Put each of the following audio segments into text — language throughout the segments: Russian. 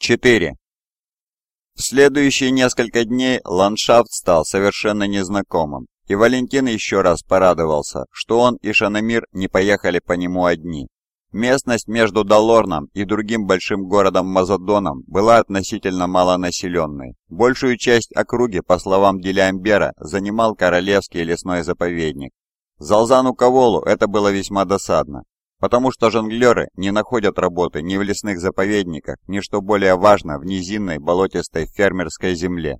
4. В следующие несколько дней ландшафт стал совершенно незнакомым, и Валентин еще раз порадовался, что он и Шанамир не поехали по нему одни. Местность между Далорном и другим большим городом Мазадоном была относительно малонаселенной. Большую часть округи, по словам Делиамбера, занимал Королевский лесной заповедник. Залзану Каволу это было весьма досадно, потому что жонглеры не находят работы ни в лесных заповедниках, ни, что более важно, в низинной болотистой фермерской земле,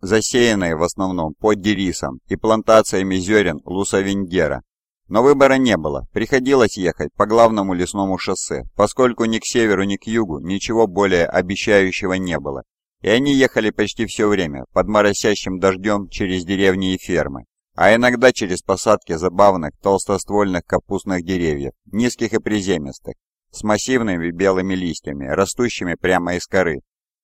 засеянной в основном под дерисом и плантациями зерен лусавендера. Но выбора не было, приходилось ехать по главному лесному шоссе, поскольку ни к северу, ни к югу ничего более обещающего не было, и они ехали почти все время под моросящим дождем через деревни и фермы а иногда через посадки забавных толстоствольных капустных деревьев, низких и приземистых, с массивными белыми листьями, растущими прямо из коры.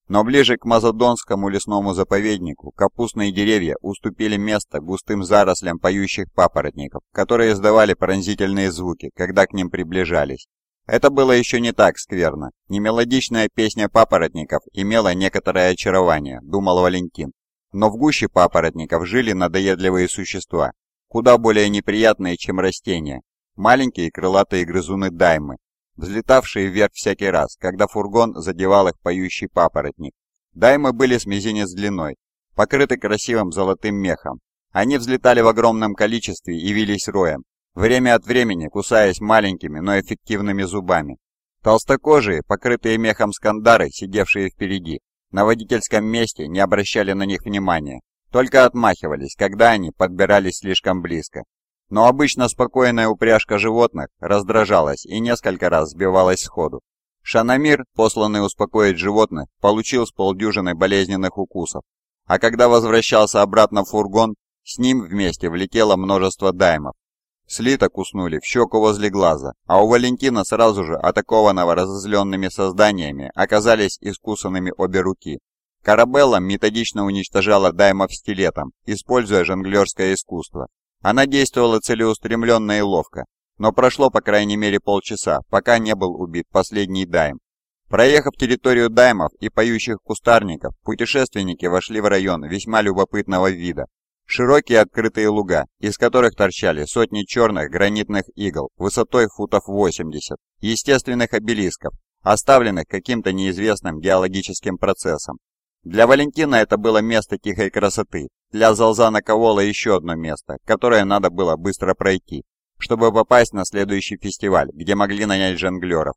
Но ближе к Мазодонскому лесному заповеднику капустные деревья уступили место густым зарослям поющих папоротников, которые издавали пронзительные звуки, когда к ним приближались. Это было еще не так скверно. Немелодичная песня папоротников имела некоторое очарование, думал Валентин. Но в гуще папоротников жили надоедливые существа, куда более неприятные, чем растения, маленькие крылатые грызуны даймы, взлетавшие вверх всякий раз, когда фургон задевал их поющий папоротник. Даймы были с мизинец длиной, покрыты красивым золотым мехом. Они взлетали в огромном количестве и вились роем, время от времени кусаясь маленькими, но эффективными зубами. Толстокожие, покрытые мехом скандары, сидевшие впереди, на водительском месте не обращали на них внимания, только отмахивались, когда они подбирались слишком близко. Но обычно спокойная упряжка животных раздражалась и несколько раз сбивалась с ходу. Шанамир, посланный успокоить животных, получил с полдюжины болезненных укусов, а когда возвращался обратно в фургон, с ним вместе влетело множество даймов, Слиток уснули в щеку возле глаза, а у Валентина сразу же, атакованного разозленными созданиями, оказались искусанными обе руки. Карабелла методично уничтожала даймов стилетом, используя жонглерское искусство. Она действовала целеустремленно и ловко, но прошло по крайней мере полчаса, пока не был убит последний дайм. Проехав территорию даймов и поющих кустарников, путешественники вошли в район весьма любопытного вида, Широкие открытые луга, из которых торчали сотни черных гранитных игл высотой футов 80, естественных обелисков, оставленных каким-то неизвестным геологическим процессом. Для Валентина это было место тихой красоты, для Залзана Ковола еще одно место, которое надо было быстро пройти, чтобы попасть на следующий фестиваль, где могли нанять жонглеров.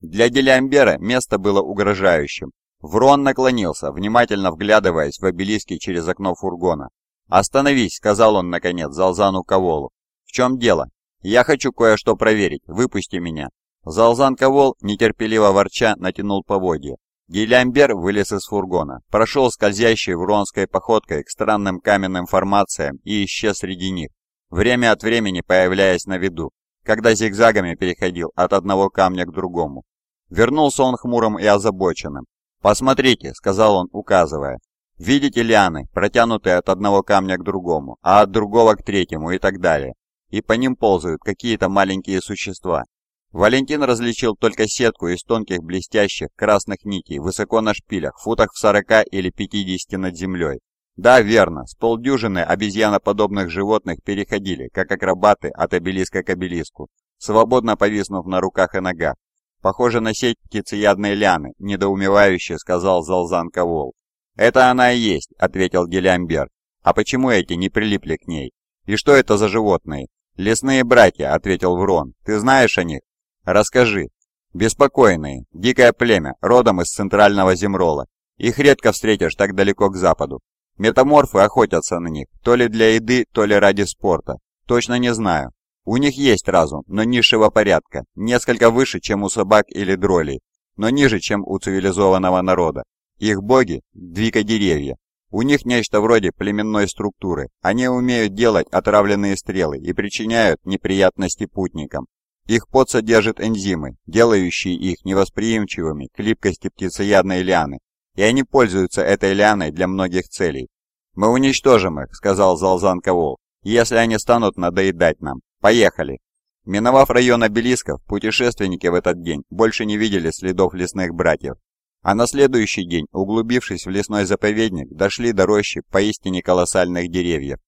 Для Делямбера место было угрожающим. Врон наклонился, внимательно вглядываясь в обелиски через окно фургона, «Остановись», — сказал он, наконец, Залзану Коволу. «В чем дело? Я хочу кое-что проверить. Выпусти меня». Залзан Ковол, нетерпеливо ворча, натянул поводья. Гелямбер вылез из фургона, прошел скользящей вронской походкой к странным каменным формациям и исчез среди них, время от времени появляясь на виду, когда зигзагами переходил от одного камня к другому. Вернулся он хмурым и озабоченным. «Посмотрите», — сказал он, указывая, Видите лианы, протянутые от одного камня к другому, а от другого к третьему и так далее. И по ним ползают какие-то маленькие существа. Валентин различил только сетку из тонких блестящих красных нитей высоко на шпилях, футах в 40 или 50 над землей. Да, верно, с полдюжины обезьяноподобных животных переходили, как акробаты от обелиска к обелиску, свободно повиснув на руках и ногах. Похоже на сеть птицеядной ляны, недоумевающе сказал Залзан Ковол. «Это она и есть», — ответил Гелиамбер. «А почему эти не прилипли к ней? И что это за животные?» «Лесные братья», — ответил Врон. «Ты знаешь о них?» «Расскажи». «Беспокойные. Дикое племя, родом из центрального Земрола. Их редко встретишь так далеко к западу. Метаморфы охотятся на них, то ли для еды, то ли ради спорта. Точно не знаю. У них есть разум, но низшего порядка, несколько выше, чем у собак или дролей, но ниже, чем у цивилизованного народа. Их боги – двикодеревья. У них нечто вроде племенной структуры. Они умеют делать отравленные стрелы и причиняют неприятности путникам. Их пот содержит энзимы, делающие их невосприимчивыми к липкости птицеядной лианы, и они пользуются этой лианой для многих целей. «Мы уничтожим их», — сказал Залзан Ковол, — «если они станут надоедать нам. Поехали!» Миновав район обелисков, путешественники в этот день больше не видели следов лесных братьев. А на следующий день, углубившись в лесной заповедник, дошли до рощи поистине колоссальных деревьев.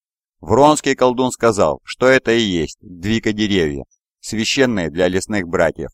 Вронский колдун сказал, что это и есть двика деревья, священные для лесных братьев.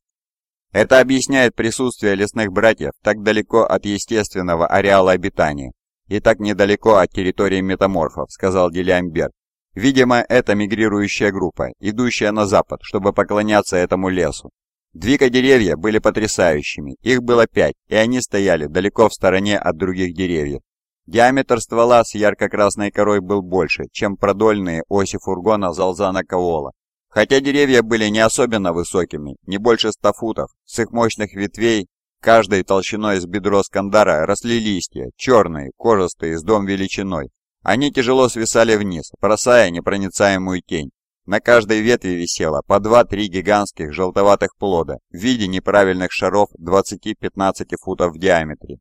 Это объясняет присутствие лесных братьев так далеко от естественного ареала обитания и так недалеко от территории метаморфов, сказал Делиамбер. Видимо, это мигрирующая группа, идущая на запад, чтобы поклоняться этому лесу. Двика деревья были потрясающими, их было пять, и они стояли далеко в стороне от других деревьев. Диаметр ствола с ярко-красной корой был больше, чем продольные оси фургона Залзана Каола. Хотя деревья были не особенно высокими, не больше ста футов, с их мощных ветвей, каждой толщиной с бедро Скандара, росли листья, черные, кожистые, с дом величиной. Они тяжело свисали вниз, бросая непроницаемую тень. На каждой ветви висело по 2-3 гигантских желтоватых плода в виде неправильных шаров 20-15 футов в диаметре.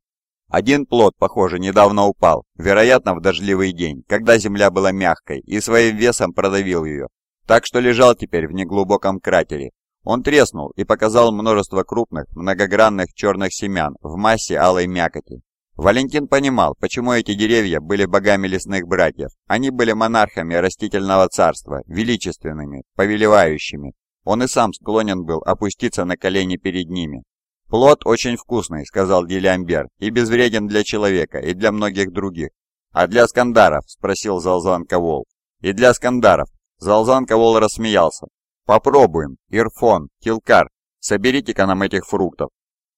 Один плод, похоже, недавно упал, вероятно, в дождливый день, когда земля была мягкой, и своим весом продавил ее, так что лежал теперь в неглубоком кратере. Он треснул и показал множество крупных, многогранных черных семян в массе алой мякоти. Валентин понимал, почему эти деревья были богами лесных братьев. Они были монархами растительного царства, величественными, повелевающими. Он и сам склонен был опуститься на колени перед ними. «Плод очень вкусный», — сказал Дилямбер, — «и безвреден для человека, и для многих других». «А для скандаров?» — спросил Залзан Кавол. «И для скандаров». Залзан Кавол рассмеялся. «Попробуем. Ирфон, Килкар, соберите-ка нам этих фруктов».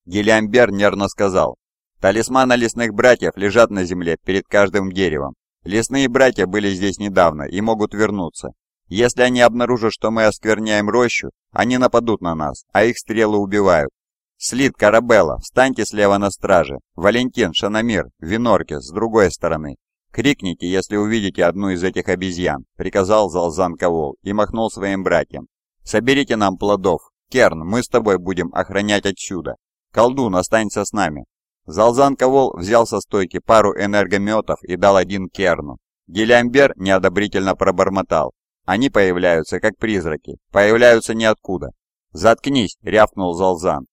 Гелиамбер нервно сказал, Талисманы лесных братьев лежат на земле перед каждым деревом. Лесные братья были здесь недавно и могут вернуться. Если они обнаружат, что мы оскверняем рощу, они нападут на нас, а их стрелы убивают. Слит, Карабелла, встаньте слева на страже. Валентин, Шанамир, Винорки, с другой стороны. Крикните, если увидите одну из этих обезьян, приказал Залзан Кавол и махнул своим братьям. Соберите нам плодов. Керн, мы с тобой будем охранять отсюда. Колдун, останься с нами. Залзан Ковол взял со стойки пару энергометов и дал один Керну. Гелиамбер неодобрительно пробормотал. Они появляются как призраки, появляются ниоткуда. «Заткнись!» — рявкнул Залзан.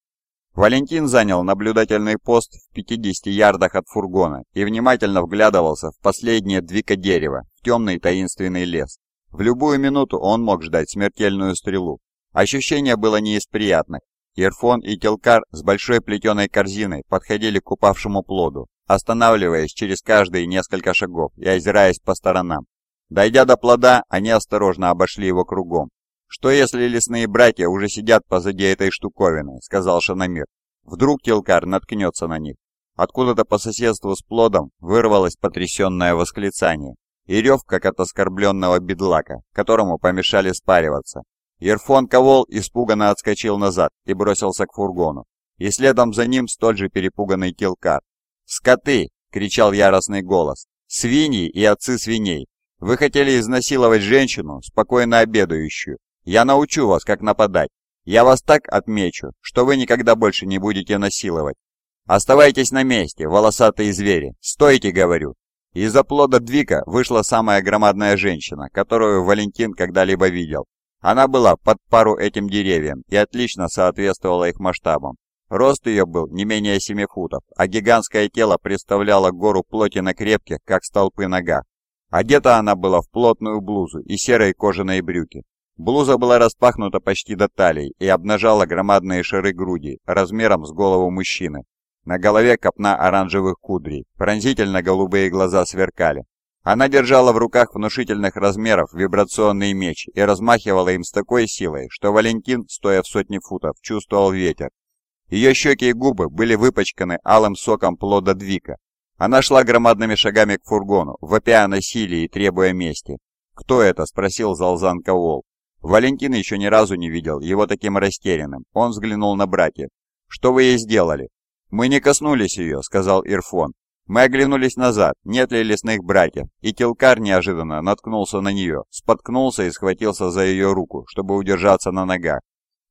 Валентин занял наблюдательный пост в 50 ярдах от фургона и внимательно вглядывался в последнее двико дерева, в темный таинственный лес. В любую минуту он мог ждать смертельную стрелу. Ощущение было не из приятных, Ирфон и Телкар с большой плетеной корзиной подходили к упавшему плоду, останавливаясь через каждые несколько шагов и озираясь по сторонам. Дойдя до плода, они осторожно обошли его кругом. «Что если лесные братья уже сидят позади этой штуковины?» — сказал Шанамир. «Вдруг Телкар наткнется на них?» Откуда-то по соседству с плодом вырвалось потрясенное восклицание и рев, как от оскорбленного бедлака, которому помешали спариваться. Ерфон Ковол испуганно отскочил назад и бросился к фургону, и следом за ним столь же перепуганный Килкар. «Скоты!» — кричал яростный голос. «Свиньи и отцы свиней! Вы хотели изнасиловать женщину, спокойно обедающую. Я научу вас, как нападать. Я вас так отмечу, что вы никогда больше не будете насиловать. Оставайтесь на месте, волосатые звери. Стойте, говорю!» Из-за плода Двика вышла самая громадная женщина, которую Валентин когда-либо видел. Она была под пару этим деревьям и отлично соответствовала их масштабам. Рост ее был не менее 7 футов, а гигантское тело представляло гору плоти на крепких, как столпы ногах. Одета она была в плотную блузу и серые кожаные брюки. Блуза была распахнута почти до талии и обнажала громадные шары груди размером с голову мужчины. На голове копна оранжевых кудрей, пронзительно голубые глаза сверкали. Она держала в руках внушительных размеров вибрационный меч и размахивала им с такой силой, что Валентин, стоя в сотни футов, чувствовал ветер. Ее щеки и губы были выпачканы алым соком плода двика. Она шла громадными шагами к фургону, вопя о насилии и требуя мести. «Кто это?» – спросил Залзан Каол. Валентин еще ни разу не видел его таким растерянным. Он взглянул на братьев. «Что вы ей сделали?» «Мы не коснулись ее», – сказал Ирфон. Мы оглянулись назад, нет ли лесных братьев, и Телкар неожиданно наткнулся на нее, споткнулся и схватился за ее руку, чтобы удержаться на ногах.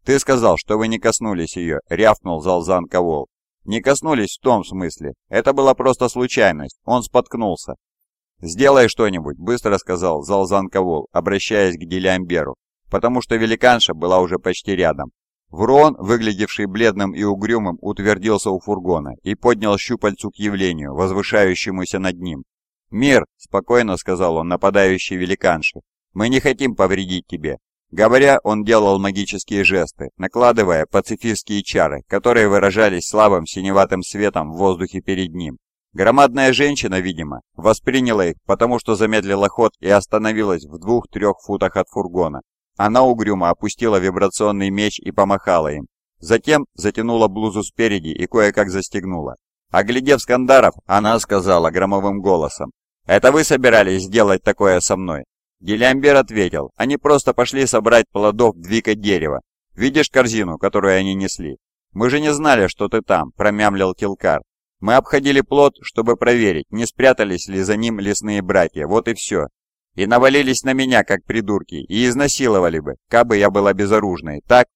«Ты сказал, что вы не коснулись ее», — рявкнул Залзан Ковол. «Не коснулись в том смысле. Это была просто случайность. Он споткнулся». «Сделай что-нибудь», — быстро сказал Залзан Ковол, обращаясь к Делиамберу, потому что великанша была уже почти рядом. Врон, выглядевший бледным и угрюмым, утвердился у фургона и поднял щупальцу к явлению, возвышающемуся над ним. «Мир!» – спокойно сказал он нападающей великанше. «Мы не хотим повредить тебе». Говоря, он делал магические жесты, накладывая пацифистские чары, которые выражались слабым синеватым светом в воздухе перед ним. Громадная женщина, видимо, восприняла их, потому что замедлила ход и остановилась в двух-трех футах от фургона. Она угрюмо опустила вибрационный меч и помахала им. Затем затянула блузу спереди и кое-как застегнула. Оглядев Скандаров, она сказала громовым голосом, «Это вы собирались сделать такое со мной?» Гелиамбер ответил, «Они просто пошли собрать плодов двика дерева. Видишь корзину, которую они несли? Мы же не знали, что ты там», — промямлил Килкар. «Мы обходили плод, чтобы проверить, не спрятались ли за ним лесные братья, вот и все и навалились на меня, как придурки, и изнасиловали бы, кабы я была безоружной, так?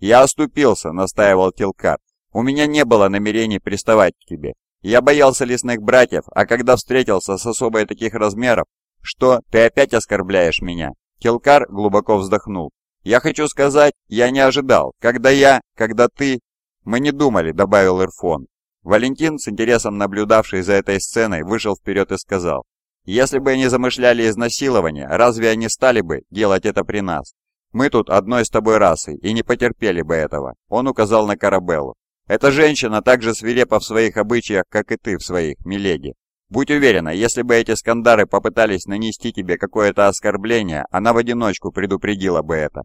Я оступился, настаивал Килкар. У меня не было намерений приставать к тебе. Я боялся лесных братьев, а когда встретился с особой таких размеров, что ты опять оскорбляешь меня. Килкар глубоко вздохнул. Я хочу сказать, я не ожидал. Когда я, когда ты... Мы не думали, добавил Ирфон. Валентин, с интересом наблюдавший за этой сценой, вышел вперед и сказал. Если бы они замышляли изнасилование, разве они стали бы делать это при нас? Мы тут одной с тобой расой и не потерпели бы этого. Он указал на Карабеллу. Эта женщина так же свирепа в своих обычаях, как и ты в своих, миледи. Будь уверена, если бы эти скандары попытались нанести тебе какое-то оскорбление, она в одиночку предупредила бы это.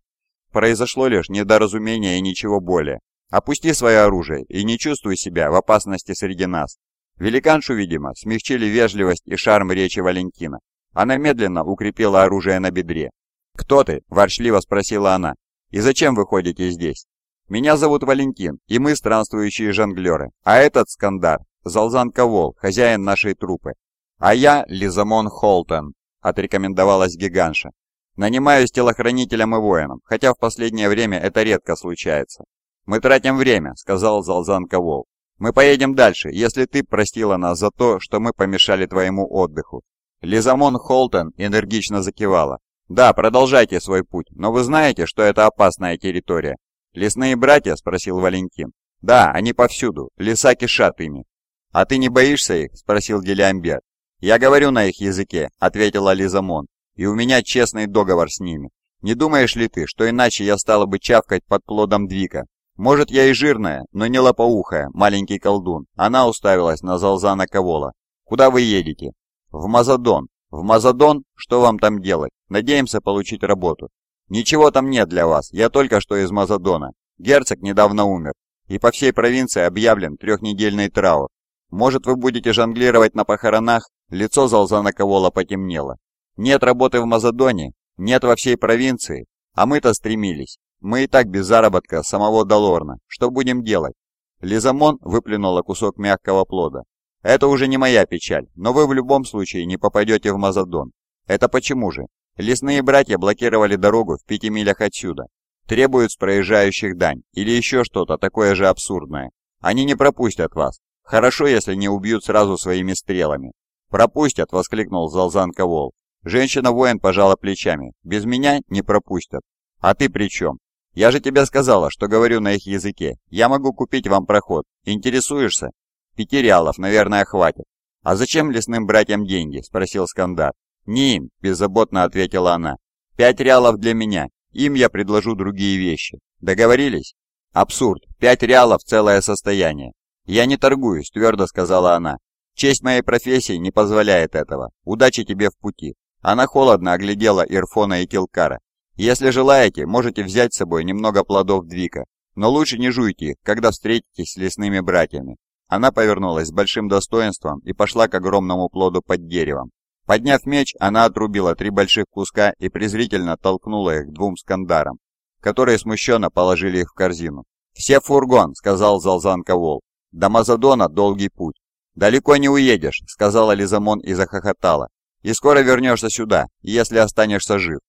Произошло лишь недоразумение и ничего более. Опусти свое оружие и не чувствуй себя в опасности среди нас. Великаншу, видимо, смягчили вежливость и шарм речи Валентина. Она медленно укрепила оружие на бедре. «Кто ты?» – ворчливо спросила она. «И зачем вы ходите здесь?» «Меня зовут Валентин, и мы странствующие жонглеры. А этот Скандар – Залзан Ковол, хозяин нашей трупы. А я Лизамон Холтон», – отрекомендовалась гиганша. «Нанимаюсь телохранителем и воином, хотя в последнее время это редко случается». «Мы тратим время», – сказал Залзан Ковол. Мы поедем дальше, если ты простила нас за то, что мы помешали твоему отдыху». Лизамон Холтон энергично закивала. «Да, продолжайте свой путь, но вы знаете, что это опасная территория?» «Лесные братья?» – спросил Валентин. «Да, они повсюду, леса кишат ими». «А ты не боишься их?» – спросил Гелиамбер. «Я говорю на их языке», – ответила Лизамон, «и у меня честный договор с ними. Не думаешь ли ты, что иначе я стала бы чавкать под плодом Двика, может, я и жирная, но не лопоухая, маленький колдун. Она уставилась на Залзана Ковола. Куда вы едете? В Мазадон. В Мазадон? Что вам там делать? Надеемся получить работу. Ничего там нет для вас, я только что из Мазадона. Герцог недавно умер, и по всей провинции объявлен трехнедельный траур. Может, вы будете жонглировать на похоронах? Лицо Залзана Ковола потемнело. Нет работы в Мазадоне? Нет во всей провинции? А мы-то стремились. Мы и так без заработка самого Долорна. Что будем делать?» Лизамон выплюнула кусок мягкого плода. «Это уже не моя печаль, но вы в любом случае не попадете в Мазадон. Это почему же? Лесные братья блокировали дорогу в пяти милях отсюда. Требуют с проезжающих дань или еще что-то такое же абсурдное. Они не пропустят вас. Хорошо, если не убьют сразу своими стрелами. «Пропустят!» — воскликнул Залзан Ковол. Женщина-воин пожала плечами. «Без меня не пропустят. А ты при чем? Я же тебе сказала, что говорю на их языке. Я могу купить вам проход. Интересуешься? Пяти реалов, наверное, хватит. А зачем лесным братьям деньги? Спросил Скандар. Не им, беззаботно ответила она. Пять реалов для меня. Им я предложу другие вещи. Договорились? Абсурд. Пять реалов целое состояние. Я не торгуюсь, твердо сказала она. Честь моей профессии не позволяет этого. Удачи тебе в пути. Она холодно оглядела Ирфона и Килкара. Если желаете, можете взять с собой немного плодов Двика, но лучше не жуйте их, когда встретитесь с лесными братьями. Она повернулась с большим достоинством и пошла к огромному плоду под деревом. Подняв меч, она отрубила три больших куска и презрительно толкнула их двум скандарам, которые смущенно положили их в корзину. «Все в фургон», — сказал Залзан Ковол. «До Мазадона долгий путь». «Далеко не уедешь», — сказала Лизамон и захохотала. «И скоро вернешься сюда, если останешься жив.